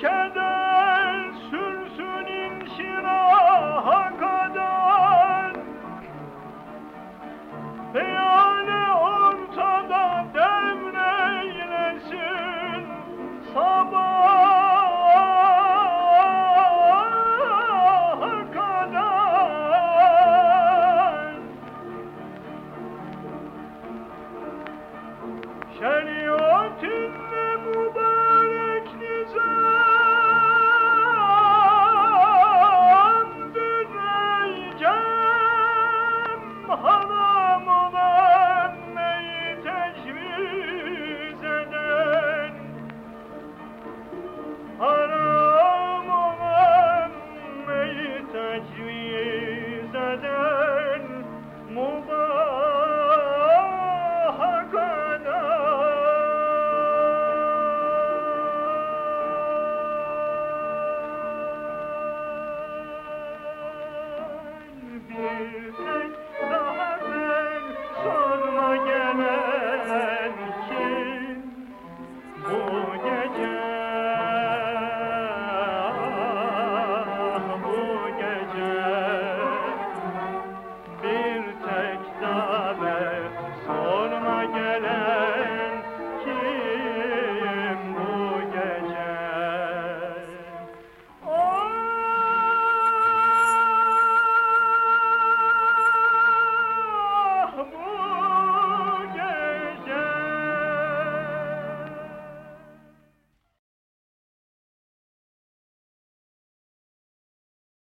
Canada. me